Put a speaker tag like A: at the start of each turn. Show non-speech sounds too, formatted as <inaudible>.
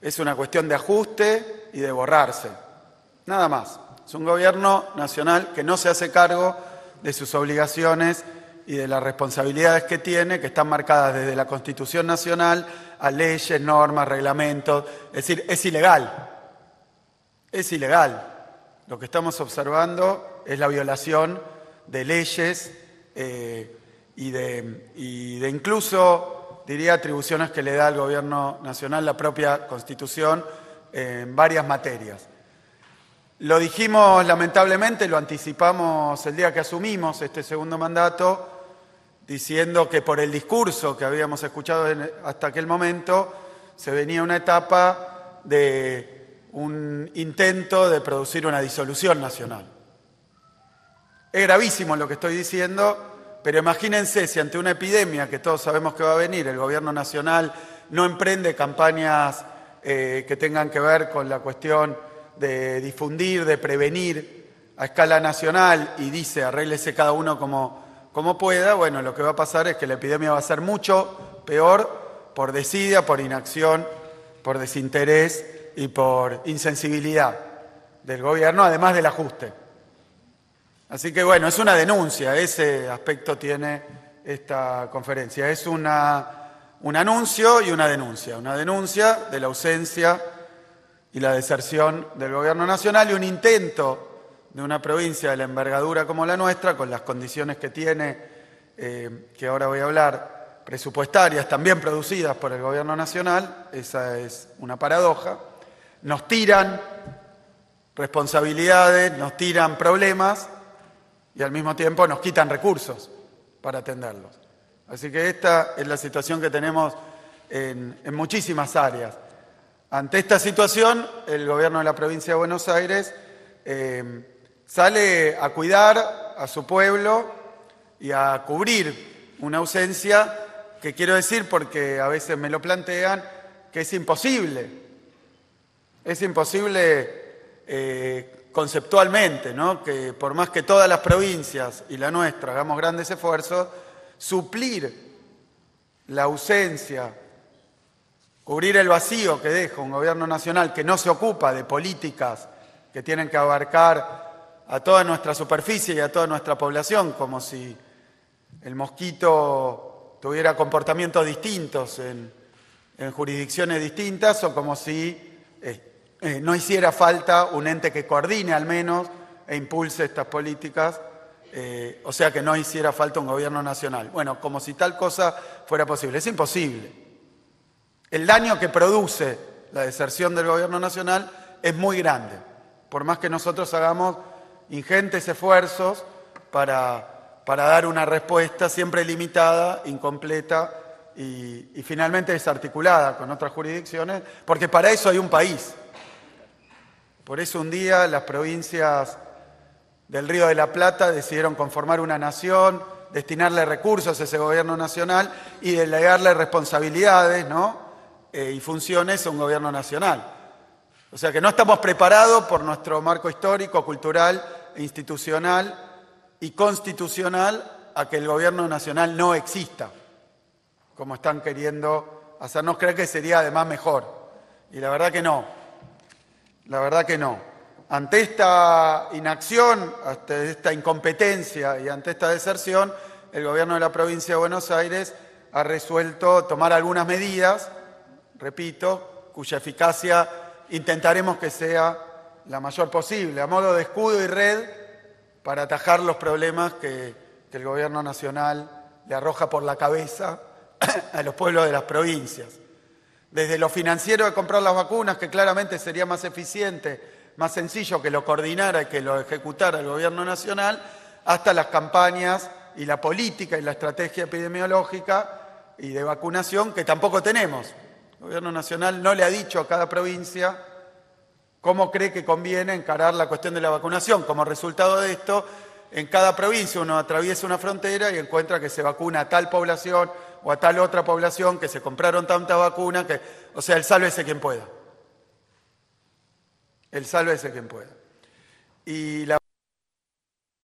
A: Es una cuestión de ajuste y de borrarse. Nada más. Es un gobierno nacional que no se hace cargo de sus obligaciones y de las responsabilidades que tiene, que están marcadas desde la Constitución Nacional a leyes, normas, reglamentos. Es decir, es ilegal. Es ilegal. Lo que estamos observando es la violación de leyes eh, y, de, y de incluso, diría, atribuciones que le da al Gobierno Nacional la propia Constitución en varias materias. Lo dijimos lamentablemente, lo anticipamos el día que asumimos este segundo mandato, diciendo que por el discurso que habíamos escuchado hasta aquel momento se venía una etapa de un intento de producir una disolución nacional. Es gravísimo lo que estoy diciendo, pero imagínense si ante una epidemia que todos sabemos que va a venir, el gobierno nacional no emprende campañas eh, que tengan que ver con la cuestión de difundir, de prevenir a escala nacional y dice arréglese cada uno como como pueda, bueno, lo que va a pasar es que la epidemia va a ser mucho peor por desidia, por inacción, por desinterés y por insensibilidad del gobierno, además del ajuste. Así que bueno, es una denuncia, ese aspecto tiene esta conferencia. Es una, un anuncio y una denuncia. Una denuncia de la ausencia y la deserción del gobierno nacional y un intento de una provincia de la envergadura como la nuestra, con las condiciones que tiene, eh, que ahora voy a hablar, presupuestarias, también producidas por el Gobierno Nacional, esa es una paradoja, nos tiran responsabilidades, nos tiran problemas y al mismo tiempo nos quitan recursos para atenderlos. Así que esta es la situación que tenemos en, muchísimas áreas. Ante esta situación, el gobierno de la provincia de Buenos Aires eh, sale a cuidar a su pueblo y a cubrir una ausencia que quiero decir porque a veces me lo plantean, que es imposible. Es imposible eh, conceptualmente, que por más que todas las provincias y la nuestra hagamos grandes esfuerzos, suplir la ausencia, cubrir el vacío que deja un gobierno nacional que no se ocupa de políticas que tienen que abarcar a toda nuestra superficie y a toda nuestra población, como si el mosquito tuviera comportamientos distintos en, jurisdicciones distintas o como si eh, eh, no hiciera falta un ente que coordine al menos e impulse estas políticas, eh, o sea que no hiciera falta un gobierno nacional. Bueno, como si tal cosa fuera posible. Es imposible. El daño que produce la deserción del gobierno nacional es muy grande, por más que nosotros hagamos ingentes esfuerzos para, para dar una respuesta siempre limitada, incompleta y, y finalmente desarticulada con otras jurisdicciones, porque para eso hay un país. Por eso un día las provincias del Río de la Plata decidieron conformar una nación, destinarle recursos a ese gobierno nacional y delegarle responsabilidades ¿no? Eh, y funciones a un gobierno nacional. O sea que no estamos preparados por nuestro marco histórico, cultural institucional y constitucional a que el gobierno nacional no exista, como están queriendo hacernos creer que sería además mejor. Y la verdad que no, la verdad que no. Ante esta inacción, ante esta incompetencia y ante esta deserción, el gobierno de la provincia de Buenos Aires ha resuelto tomar algunas medidas, repito, cuya eficacia intentaremos que sea la mayor posible, a modo de escudo y red para atajar los problemas que, el gobierno nacional le arroja por la cabeza <coughs> a los pueblos de las provincias. Desde lo financiero de comprar las vacunas, que claramente sería más eficiente, más sencillo que lo coordinara y que lo ejecutara el gobierno nacional, hasta las campañas y la política y la estrategia epidemiológica y de vacunación que tampoco tenemos. El gobierno nacional no le ha dicho a cada provincia ¿Cómo cree que conviene encarar la cuestión de la vacunación? Como resultado de esto, en cada provincia uno atraviesa una frontera y encuentra que se vacuna a tal población o a tal otra población, que se compraron tanta vacuna, que, o sea, el sálvese quien pueda. El sálvese quien pueda. Y la